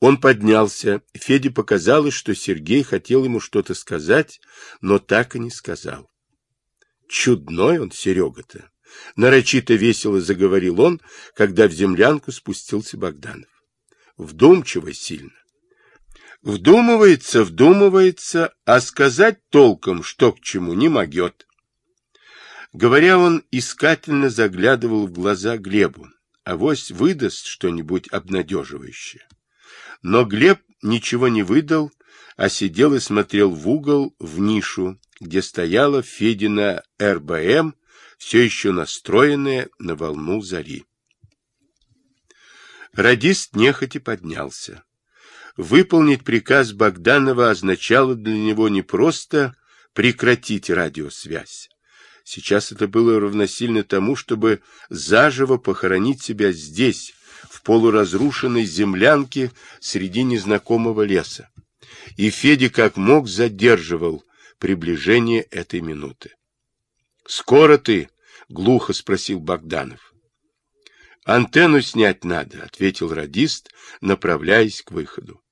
Он поднялся. Феде показалось, что Сергей хотел ему что-то сказать, но так и не сказал. Чудной он, Серега-то. Нарочито весело заговорил он, когда в землянку спустился Богданов. Вдумчиво сильно. Вдумывается, вдумывается, а сказать толком, что к чему, не могет. Говоря, он искательно заглядывал в глаза Глебу. Авось выдаст что-нибудь обнадеживающее. Но Глеб ничего не выдал, а сидел и смотрел в угол, в нишу, где стояла Федина РБМ, все еще настроенная на волну зари. Радист нехотя поднялся. Выполнить приказ Богданова означало для него не просто прекратить радиосвязь. Сейчас это было равносильно тому, чтобы заживо похоронить себя здесь, полуразрушенной землянке среди незнакомого леса. И Федя как мог задерживал приближение этой минуты. — Скоро ты? — глухо спросил Богданов. — Антенну снять надо, — ответил радист, направляясь к выходу.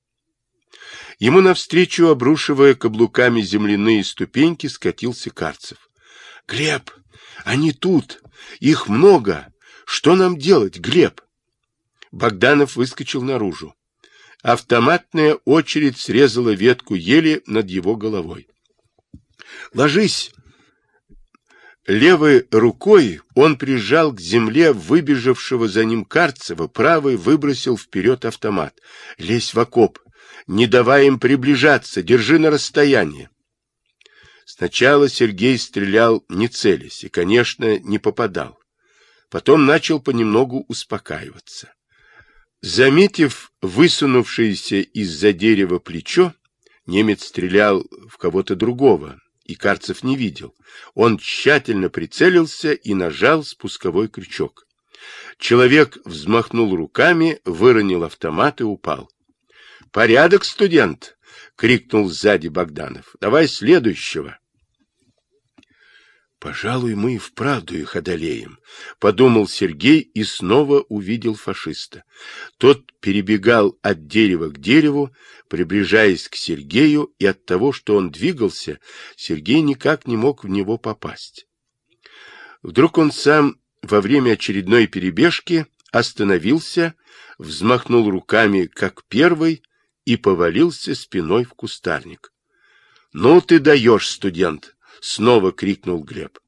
Ему навстречу, обрушивая каблуками земляные ступеньки, скатился Карцев. — Глеб, они тут! Их много! Что нам делать, Глеб? Богданов выскочил наружу. Автоматная очередь срезала ветку ели над его головой. «Ложись!» Левой рукой он прижал к земле выбежавшего за ним Карцева, правой выбросил вперед автомат. «Лезь в окоп! Не давай им приближаться! Держи на расстоянии!» Сначала Сергей стрелял не целясь и, конечно, не попадал. Потом начал понемногу успокаиваться. Заметив высунувшееся из-за дерева плечо, немец стрелял в кого-то другого, и Карцев не видел. Он тщательно прицелился и нажал спусковой крючок. Человек взмахнул руками, выронил автомат и упал. «Порядок, студент!» — крикнул сзади Богданов. «Давай следующего!» «Пожалуй, мы и вправду их одолеем», — подумал Сергей и снова увидел фашиста. Тот перебегал от дерева к дереву, приближаясь к Сергею, и от того, что он двигался, Сергей никак не мог в него попасть. Вдруг он сам во время очередной перебежки остановился, взмахнул руками, как первый, и повалился спиной в кустарник. — Ну ты даешь, студент! Снова крикнул Глеб.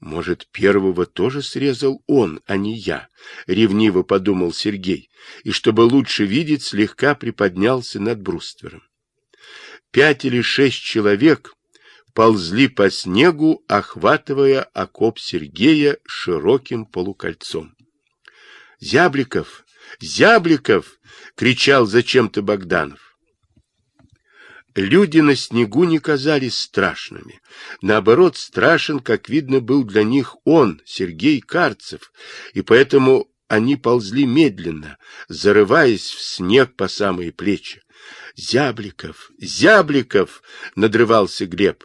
Может, первого тоже срезал он, а не я, ревниво подумал Сергей, и чтобы лучше видеть, слегка приподнялся над бруствером. Пять или шесть человек ползли по снегу, охватывая окоп Сергея широким полукольцом. «Зябликов! Зябликов!» — кричал зачем-то Богданов. Люди на снегу не казались страшными. Наоборот, страшен, как видно, был для них он, Сергей Карцев, и поэтому они ползли медленно, зарываясь в снег по самые плечи. «Зябликов! Зябликов!» — надрывался Глеб.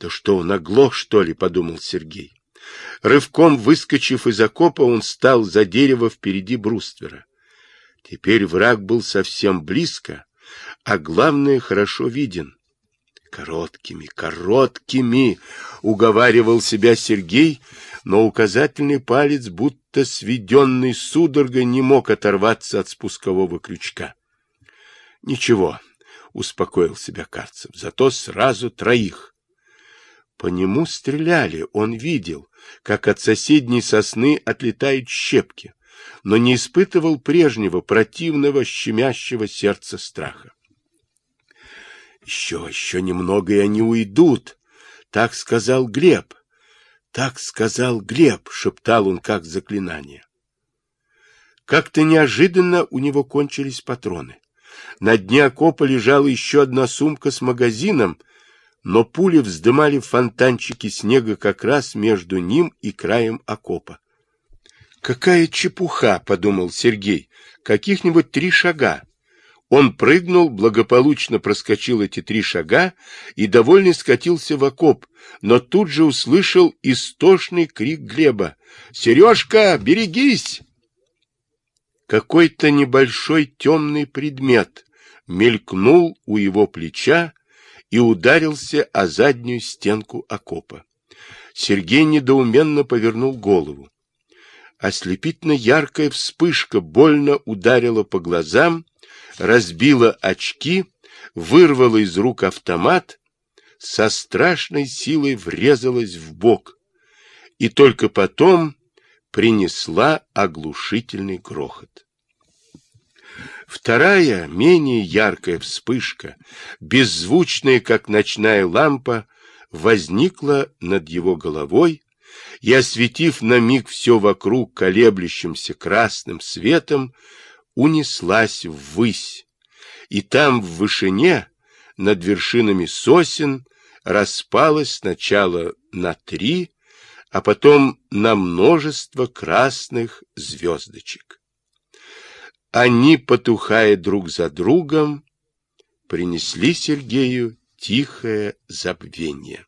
«Да что, он оглох, что ли?» — подумал Сергей. Рывком выскочив из окопа, он стал за дерево впереди бруствера. Теперь враг был совсем близко, а главное, хорошо виден. Короткими, короткими, уговаривал себя Сергей, но указательный палец, будто сведенный судорогой, не мог оторваться от спускового крючка. Ничего, успокоил себя Карцев, зато сразу троих. По нему стреляли, он видел, как от соседней сосны отлетают щепки, но не испытывал прежнего противного щемящего сердца страха. Еще, еще немного, и они уйдут. Так сказал Глеб. Так сказал Глеб, шептал он как заклинание. Как-то неожиданно у него кончились патроны. На дне окопа лежала еще одна сумка с магазином, но пули вздымали фонтанчики снега как раз между ним и краем окопа. «Какая чепуха!» — подумал Сергей. «Каких-нибудь три шага. Он прыгнул, благополучно проскочил эти три шага и довольно скатился в окоп, но тут же услышал истошный крик Глеба. «Сережка, берегись!» какой-то небольшой темный предмет мелькнул у его плеча и ударился о заднюю стенку окопа. Сергей недоуменно повернул голову. Ослепительно яркая вспышка больно ударила по глазам, разбила очки, вырвала из рук автомат, со страшной силой врезалась в бок и только потом принесла оглушительный грохот. Вторая, менее яркая вспышка, беззвучная, как ночная лампа, возникла над его головой и, осветив на миг все вокруг колеблющимся красным светом, унеслась ввысь. И там, в вышине, над вершинами сосен, распалась сначала на три, а потом на множество красных звездочек. Они, потухая друг за другом, принесли Сергею тихое забвение.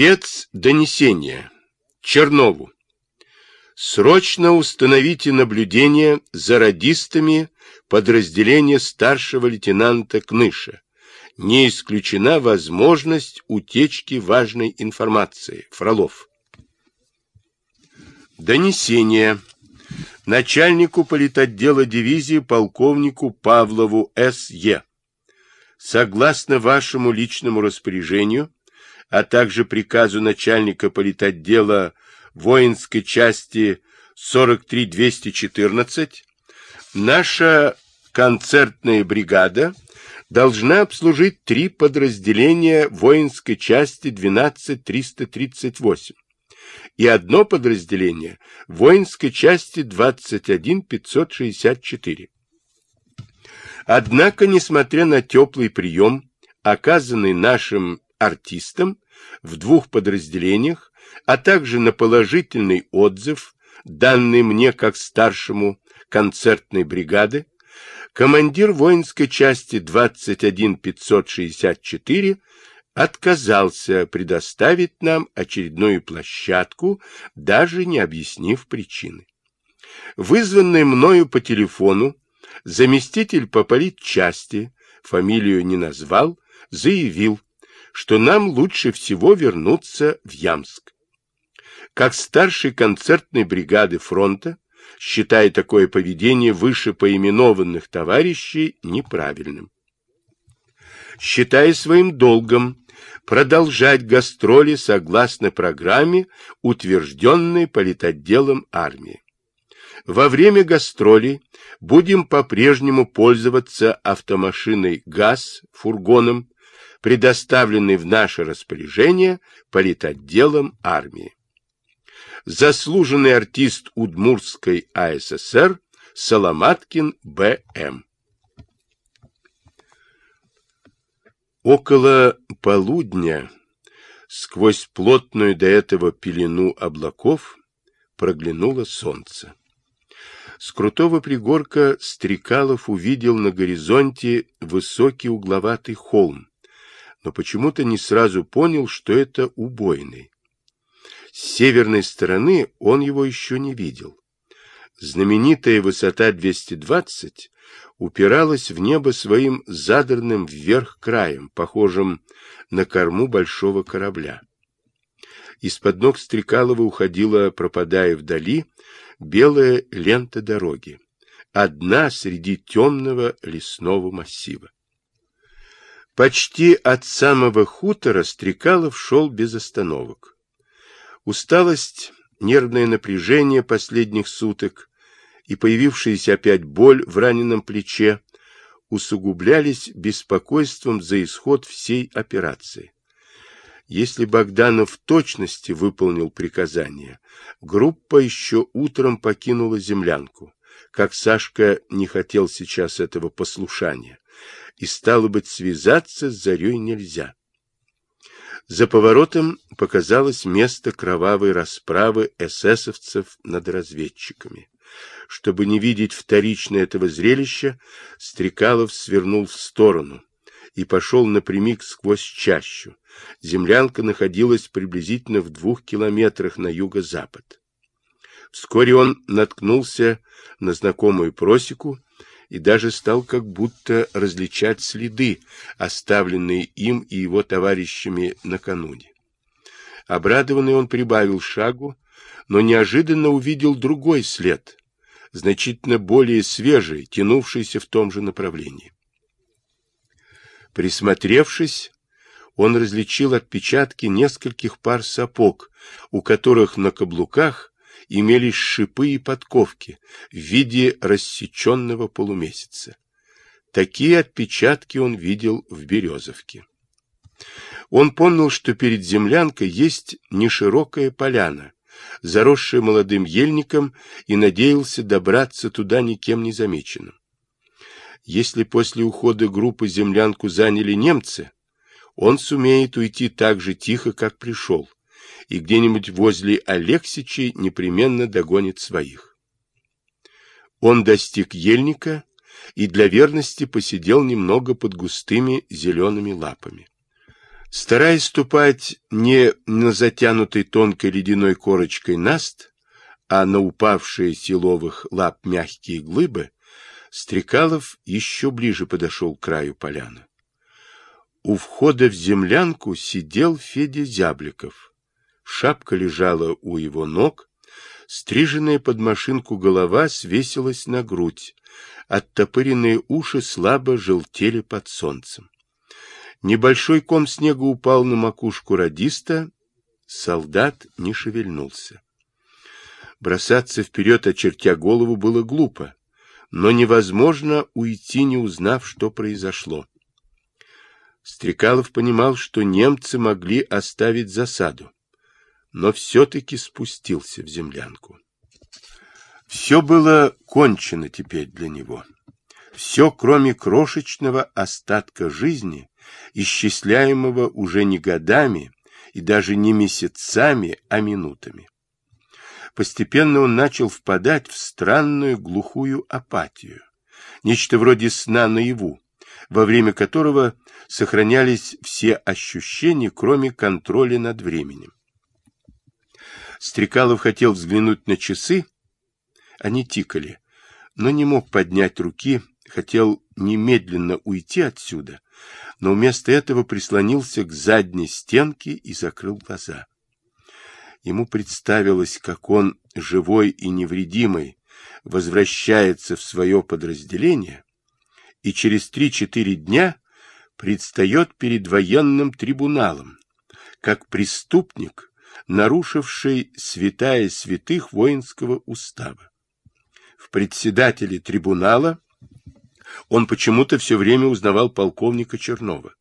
Спецдонесение. Чернову. Срочно установите наблюдение за радистами подразделения старшего лейтенанта Кныша. Не исключена возможность утечки важной информации. Фролов. Донесение. Начальнику политотдела дивизии полковнику Павлову С.Е. Согласно вашему личному распоряжению, а также приказу начальника политотдела воинской части 43214, наша концертная бригада должна обслужить три подразделения воинской части 12338 и одно подразделение воинской части 21564. Однако, несмотря на теплый прием, оказанный нашим артистам в двух подразделениях, а также на положительный отзыв, данный мне как старшему концертной бригады, командир воинской части 21564 отказался предоставить нам очередную площадку, даже не объяснив причины. Вызванный мною по телефону, заместитель по политчасти, фамилию не назвал, заявил, что нам лучше всего вернуться в Ямск. Как старший концертной бригады фронта, считая такое поведение выше поименованных товарищей неправильным. Считая своим долгом продолжать гастроли согласно программе, утвержденной политотделом армии. Во время гастролей будем по-прежнему пользоваться автомашиной ГАЗ, фургоном, предоставленной в наше распоряжение политотделом армии. Заслуженный артист Удмуртской АССР Соломаткин Б.М. Около полудня, сквозь плотную до этого пелену облаков, проглянуло солнце. С крутого пригорка Стрекалов увидел на горизонте высокий угловатый холм, но почему-то не сразу понял, что это убойный. С северной стороны он его еще не видел. Знаменитая высота 220 упиралась в небо своим задранным вверх краем, похожим на корму большого корабля. Из-под ног Стрекалова уходила, пропадая вдали, белая лента дороги, одна среди темного лесного массива. Почти от самого хутора Стрекалов шел без остановок. Усталость, нервное напряжение последних суток и появившаяся опять боль в раненом плече усугублялись беспокойством за исход всей операции. Если Богданов в точности выполнил приказание, группа еще утром покинула землянку, как Сашка не хотел сейчас этого послушания, и, стало быть, связаться с Зарей нельзя. За поворотом показалось место кровавой расправы эсэсовцев над разведчиками. Чтобы не видеть вторично этого зрелища, Стрекалов свернул в сторону и пошел напрямик сквозь чащу. Землянка находилась приблизительно в двух километрах на юго-запад. Вскоре он наткнулся на знакомую просеку и даже стал как будто различать следы, оставленные им и его товарищами накануне. Обрадованный он прибавил шагу, но неожиданно увидел другой след, значительно более свежий, тянувшийся в том же направлении. Присмотревшись, он различил отпечатки нескольких пар сапог, у которых на каблуках имелись шипы и подковки в виде рассеченного полумесяца. Такие отпечатки он видел в Березовке. Он помнил, что перед землянкой есть неширокая поляна, заросшая молодым ельником, и надеялся добраться туда никем не замеченным. Если после ухода группы землянку заняли немцы, он сумеет уйти так же тихо, как пришел, и где-нибудь возле Алексичей непременно догонит своих. Он достиг ельника и для верности посидел немного под густыми зелеными лапами. Стараясь ступать не на затянутой тонкой ледяной корочкой наст, а на упавшие силовых лап мягкие глыбы, Стрекалов еще ближе подошел к краю поляны. У входа в землянку сидел Федя Зябликов. Шапка лежала у его ног, стриженная под машинку голова свесилась на грудь, оттопыренные уши слабо желтели под солнцем. Небольшой ком снега упал на макушку радиста, солдат не шевельнулся. Бросаться вперед, очертя голову, было глупо но невозможно уйти, не узнав, что произошло. Стрекалов понимал, что немцы могли оставить засаду, но все-таки спустился в землянку. Все было кончено теперь для него. Все, кроме крошечного остатка жизни, исчисляемого уже не годами и даже не месяцами, а минутами. Постепенно он начал впадать в странную глухую апатию, нечто вроде сна наяву, во время которого сохранялись все ощущения, кроме контроля над временем. Стрекалов хотел взглянуть на часы, они тикали, но не мог поднять руки, хотел немедленно уйти отсюда, но вместо этого прислонился к задней стенке и закрыл глаза. Ему представилось, как он, живой и невредимый, возвращается в свое подразделение и через три-четыре дня предстает перед военным трибуналом, как преступник, нарушивший святая святых воинского устава. В председателе трибунала он почему-то все время узнавал полковника Чернова.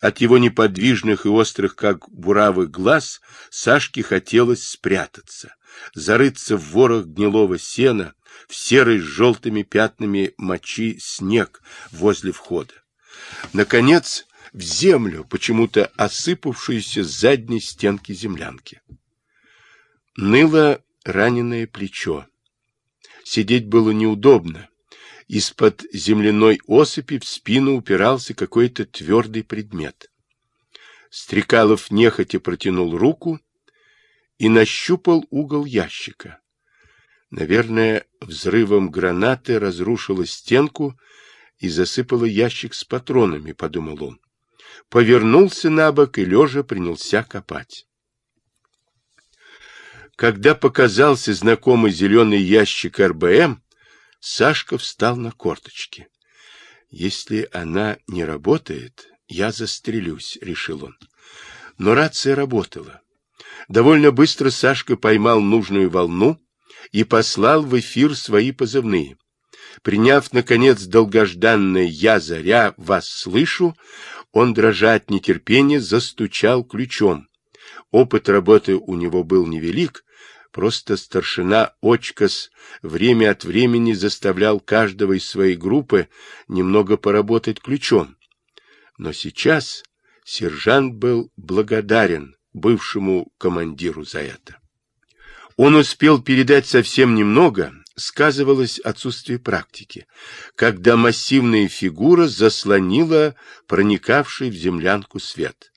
От его неподвижных и острых, как буравых глаз, Сашке хотелось спрятаться, зарыться в ворох гнилого сена, в серый с желтыми пятнами мочи снег возле входа. Наконец, в землю, почему-то осыпавшуюся с задней стенки землянки. Ныло раненое плечо. Сидеть было неудобно, из-под земляной осыпи в спину упирался какой-то твердый предмет. Стрекалов нехотя протянул руку и нащупал угол ящика. Наверное, взрывом гранаты разрушила стенку и засыпала ящик с патронами, подумал он. Повернулся на бок и лежа принялся копать. Когда показался знакомый зеленый ящик РБМ, Сашка встал на корточки. «Если она не работает, я застрелюсь», — решил он. Но рация работала. Довольно быстро Сашка поймал нужную волну и послал в эфир свои позывные. Приняв, наконец, долгожданное «Я, заря, вас слышу», он, дрожа от нетерпения, застучал ключом. Опыт работы у него был невелик, Просто старшина Очкас время от времени заставлял каждого из своей группы немного поработать ключом. Но сейчас сержант был благодарен бывшему командиру за это. Он успел передать совсем немного, сказывалось отсутствие практики, когда массивная фигура заслонила проникавший в землянку свет.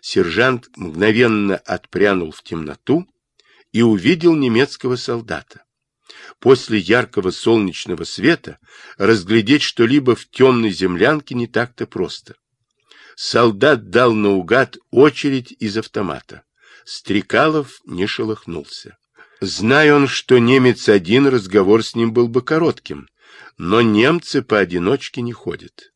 Сержант мгновенно отпрянул в темноту и увидел немецкого солдата. После яркого солнечного света разглядеть что-либо в темной землянке не так-то просто. Солдат дал наугад очередь из автомата. Стрекалов не шелохнулся. Зная он, что немец один, разговор с ним был бы коротким, но немцы поодиночке не ходят.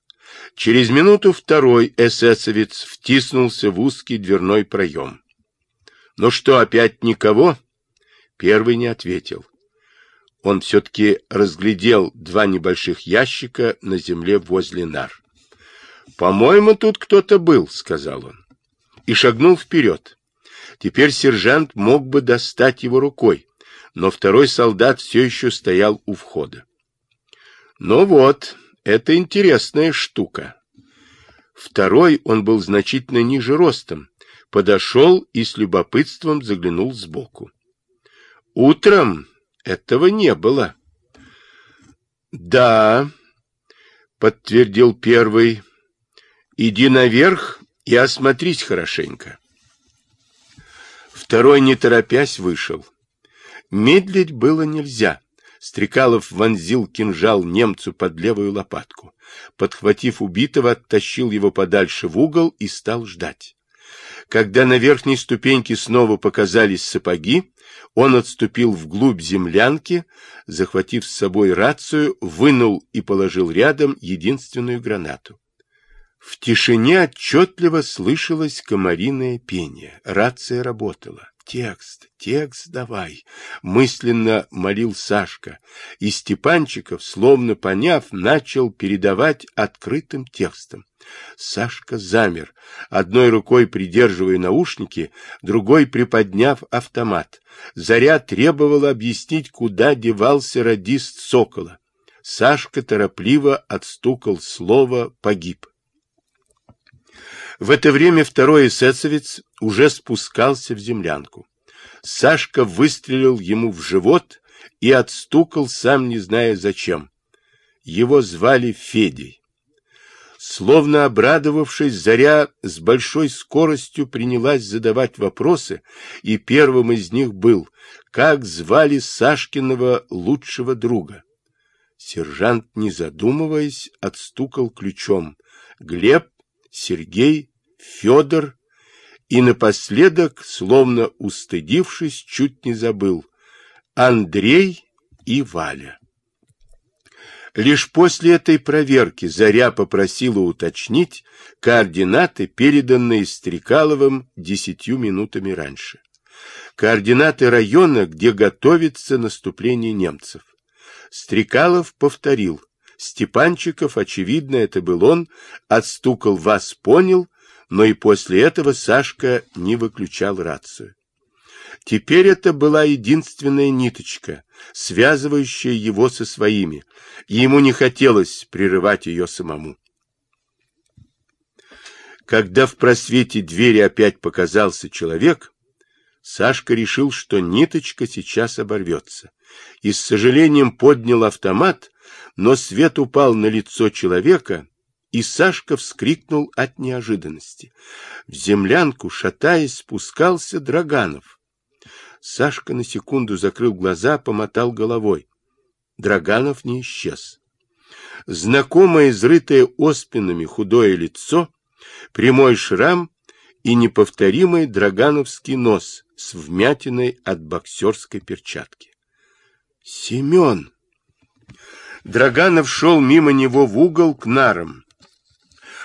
Через минуту второй эсэсовец втиснулся в узкий дверной проем. «Ну что, опять никого?» Первый не ответил. Он все-таки разглядел два небольших ящика на земле возле нар. «По-моему, тут кто-то был», — сказал он. И шагнул вперед. Теперь сержант мог бы достать его рукой, но второй солдат все еще стоял у входа. «Ну вот, это интересная штука». Второй, он был значительно ниже ростом, подошел и с любопытством заглянул сбоку. Утром этого не было. Да, подтвердил первый. Иди наверх и осмотрись хорошенько. Второй, не торопясь, вышел. Медлить было нельзя. Стрекалов вонзил кинжал немцу под левую лопатку. Подхватив убитого, оттащил его подальше в угол и стал ждать. Когда на верхней ступеньке снова показались сапоги, он отступил вглубь землянки, захватив с собой рацию, вынул и положил рядом единственную гранату. В тишине отчетливо слышалось комариное пение. Рация работала. «Текст, текст давай!» — мысленно молил Сашка. И Степанчиков, словно поняв, начал передавать открытым текстом. Сашка замер, одной рукой придерживая наушники, другой приподняв автомат. Заря требовала объяснить, куда девался радист Сокола. Сашка торопливо отстукал слово «погиб». В это время второй эсэсовец уже спускался в землянку. Сашка выстрелил ему в живот и отстукал, сам не зная зачем. Его звали Федей. Словно обрадовавшись, Заря с большой скоростью принялась задавать вопросы, и первым из них был, как звали Сашкиного лучшего друга. Сержант, не задумываясь, отстукал ключом. Глеб Сергей, Федор и напоследок, словно устыдившись, чуть не забыл, Андрей и Валя. Лишь после этой проверки Заря попросила уточнить координаты, переданные Стрекаловым десятью минутами раньше. Координаты района, где готовится наступление немцев. Стрекалов повторил Степанчиков, очевидно, это был он, отстукал «вас понял», но и после этого Сашка не выключал рацию. Теперь это была единственная ниточка, связывающая его со своими, и ему не хотелось прерывать ее самому. Когда в просвете двери опять показался человек, Сашка решил, что ниточка сейчас оборвется, и с сожалением поднял автомат, но свет упал на лицо человека, и Сашка вскрикнул от неожиданности. В землянку, шатаясь, спускался Драганов. Сашка на секунду закрыл глаза, помотал головой. Драганов не исчез. Знакомое, изрытое оспинами худое лицо, прямой шрам и неповторимый драгановский нос с вмятиной от боксерской перчатки. «Семен!» Драганов шел мимо него в угол к нарам,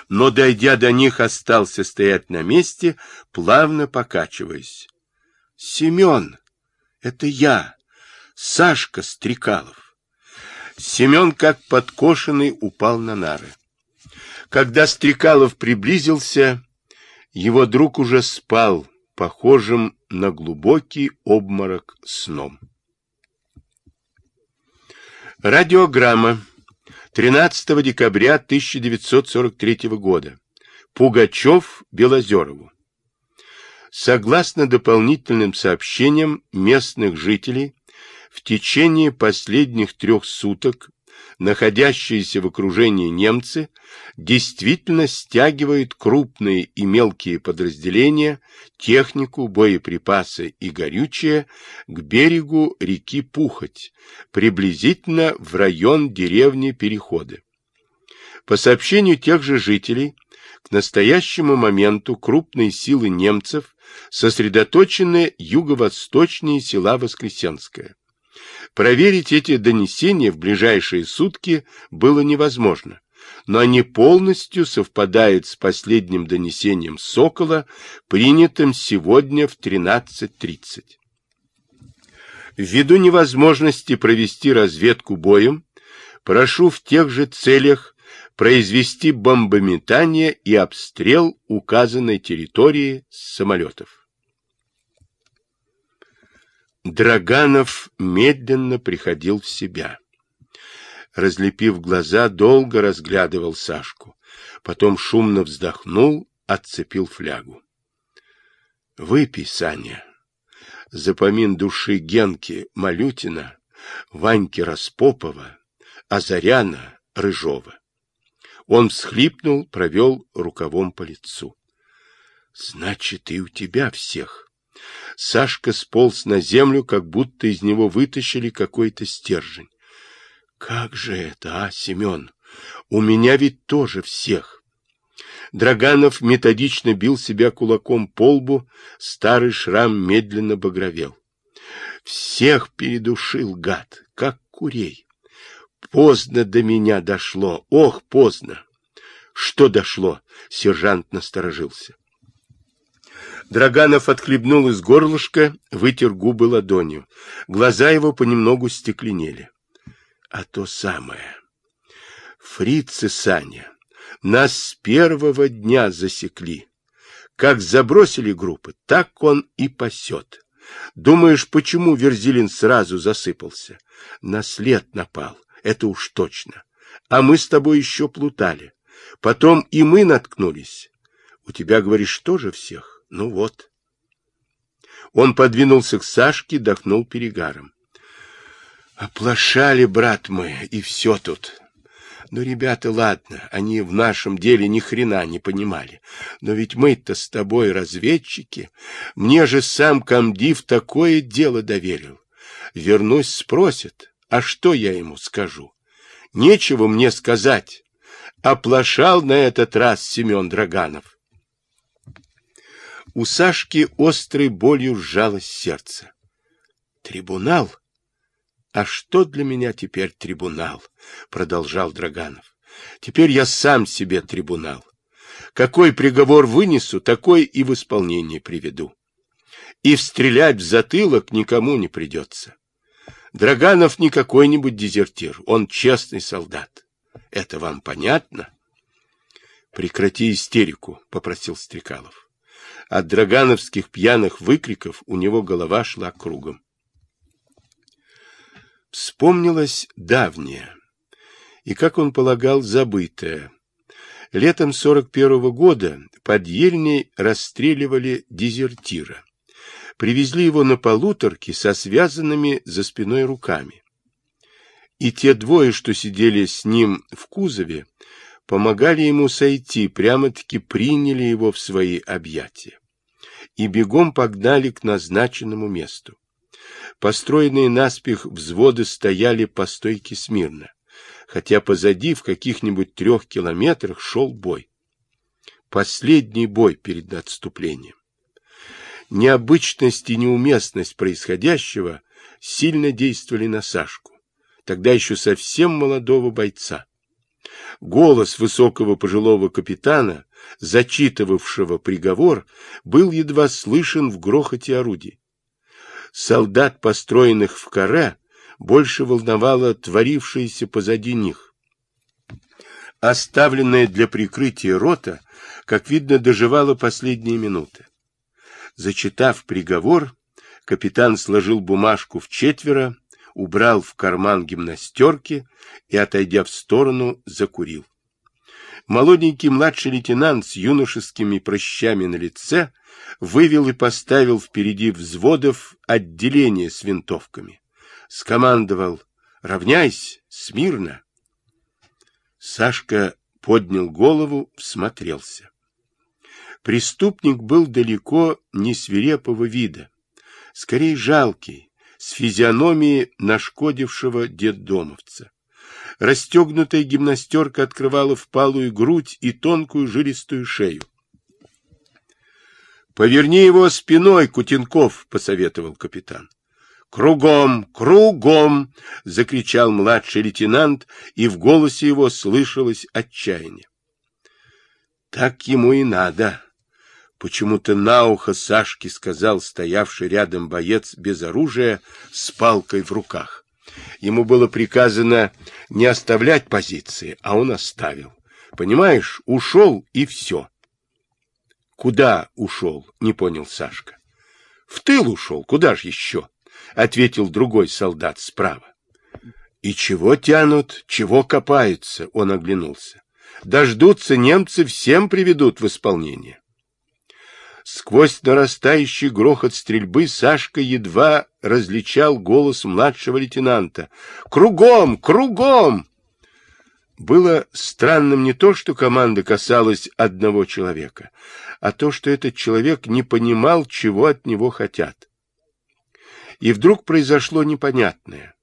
но, дойдя до них, остался стоять на месте, плавно покачиваясь. — Семен, это я, Сашка Стрекалов. Семен, как подкошенный, упал на нары. Когда Стрекалов приблизился, его друг уже спал, похожим на глубокий обморок сном. Радиограмма. 13 декабря 1943 года. Пугачев Белозерову. Согласно дополнительным сообщениям местных жителей, в течение последних трех суток находящиеся в окружении немцы действительно стягивают крупные и мелкие подразделения, технику, боеприпасы и горючее к берегу реки Пухоть, приблизительно в район деревни Переходы. По сообщению тех же жителей, к настоящему моменту крупные силы немцев сосредоточены юго-восточнее села Воскресенское. Проверить эти донесения в ближайшие сутки было невозможно, но они полностью совпадают с последним донесением Сокола, принятым сегодня в 13.30. Ввиду невозможности провести разведку боем, прошу в тех же целях произвести бомбометание и обстрел указанной территории с самолетов. Драганов медленно приходил в себя. Разлепив глаза, долго разглядывал Сашку. Потом шумно вздохнул, отцепил флягу. — Выпей, Саня. Запомин души Генки Малютина, Ваньки Распопова, Азаряна Рыжова. Он всхлипнул, провел рукавом по лицу. — Значит, и у тебя всех. Сашка сполз на землю, как будто из него вытащили какой-то стержень. — Как же это, а, Семен? У меня ведь тоже всех. Драганов методично бил себя кулаком по лбу, старый шрам медленно багровел. Всех передушил гад, как курей. Поздно до меня дошло, ох, поздно. Что дошло? Сержант насторожился. Драганов отхлебнул из горлышка, вытер губы ладонью. Глаза его понемногу стекленели. А то самое. Фрицы Саня, нас с первого дня засекли. Как забросили группы, так он и пасет. Думаешь, почему Верзилин сразу засыпался? На след напал это уж точно. А мы с тобой еще плутали. Потом и мы наткнулись. У тебя, говоришь, тоже всех? Ну вот. Он подвинулся к Сашке, дохнул перегаром. Оплошали, брат мы, и все тут. Ну, ребята, ладно, они в нашем деле ни хрена не понимали. Но ведь мы-то с тобой разведчики. Мне же сам комдив такое дело доверил. Вернусь, спросят. А что я ему скажу? Нечего мне сказать. Оплошал на этот раз Семен Драганов. У Сашки острой болью сжалось сердце. Трибунал? А что для меня теперь трибунал? Продолжал Драганов. Теперь я сам себе трибунал. Какой приговор вынесу, такой и в исполнение приведу. И встрелять в затылок никому не придется. Драганов не какой-нибудь дезертир, он честный солдат. Это вам понятно? Прекрати истерику, попросил Стрекалов. От драгановских пьяных выкриков у него голова шла кругом. Вспомнилось давнее, и, как он полагал, забытое. Летом 41-го года под Ельней расстреливали дезертира привезли его на полуторке со связанными за спиной руками. И те двое, что сидели с ним в кузове, помогали ему сойти, прямо-таки приняли его в свои объятия. И бегом погнали к назначенному месту. Построенные наспех взводы стояли по стойке смирно, хотя позади в каких-нибудь трех километрах шел бой. Последний бой перед отступлением необычность и неуместность происходящего сильно действовали на Сашку, тогда еще совсем молодого бойца. Голос высокого пожилого капитана, зачитывавшего приговор, был едва слышен в грохоте орудий. Солдат, построенных в каре, больше волновало творившееся позади них. Оставленная для прикрытия рота, как видно, доживала последние минуты. Зачитав приговор, капитан сложил бумажку в четверо, убрал в карман гимнастерки и, отойдя в сторону, закурил. Молоденький младший лейтенант с юношескими прыщами на лице вывел и поставил впереди взводов отделение с винтовками. Скомандовал «Равняйсь, Смирно. Сашка поднял голову, всмотрелся. Преступник был далеко не свирепого вида, скорее жалкий, с физиономией нашкодившего детдомовца. Расстегнутая гимнастерка открывала впалую грудь и тонкую жилистую шею. — Поверни его спиной, Кутенков, — посоветовал капитан. — Кругом, кругом! — закричал младший лейтенант, и в голосе его слышалось отчаяние. — Так ему и надо. Почему-то на ухо Сашке сказал стоявший рядом боец без оружия с палкой в руках. Ему было приказано не оставлять позиции, а он оставил. Понимаешь, ушел и все. Куда ушел? Не понял Сашка. В тыл ушел. Куда ж еще? Ответил другой солдат справа. И чего тянут, чего копаются? Он оглянулся. Дождутся немцы, всем приведут в исполнение. Сквозь нарастающий грохот стрельбы Сашка едва различал голос младшего лейтенанта. «Кругом! Кругом!» Было странным не то, что команда касалась одного человека, а то, что этот человек не понимал, чего от него хотят. И вдруг произошло непонятное.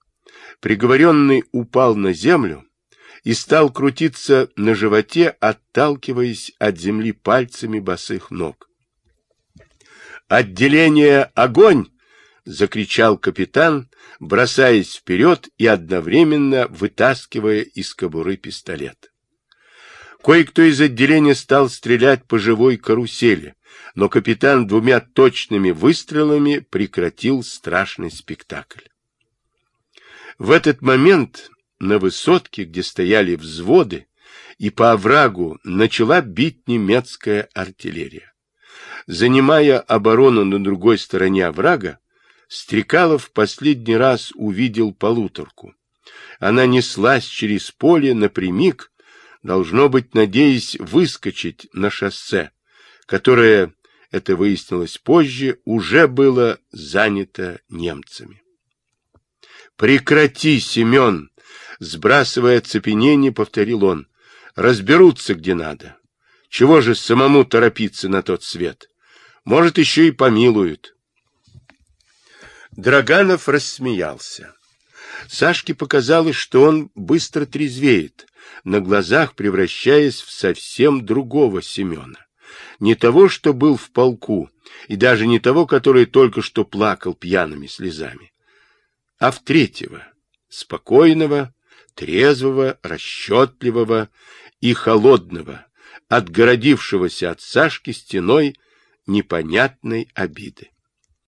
Приговоренный упал на землю и стал крутиться на животе, отталкиваясь от земли пальцами босых ног. «Отделение огонь!» — закричал капитан, бросаясь вперед и одновременно вытаскивая из кобуры пистолет. Кое-кто из отделения стал стрелять по живой карусели, но капитан двумя точными выстрелами прекратил страшный спектакль. В этот момент на высотке, где стояли взводы, и по оврагу начала бить немецкая артиллерия. Занимая оборону на другой стороне оврага, Стрекалов последний раз увидел полуторку. Она неслась через поле напрямик, должно быть, надеясь выскочить на шоссе, которое, это выяснилось позже, уже было занято немцами. «Прекрати, Семен!» Сбрасывая оцепенение, повторил он. «Разберутся, где надо. Чего же самому торопиться на тот свет?» Может, еще и помилуют. Драганов рассмеялся. Сашке показалось, что он быстро трезвеет, на глазах превращаясь в совсем другого Семена. Не того, что был в полку, и даже не того, который только что плакал пьяными слезами, а в третьего, спокойного, трезвого, расчетливого и холодного, отгородившегося от Сашки стеной непонятной обиды.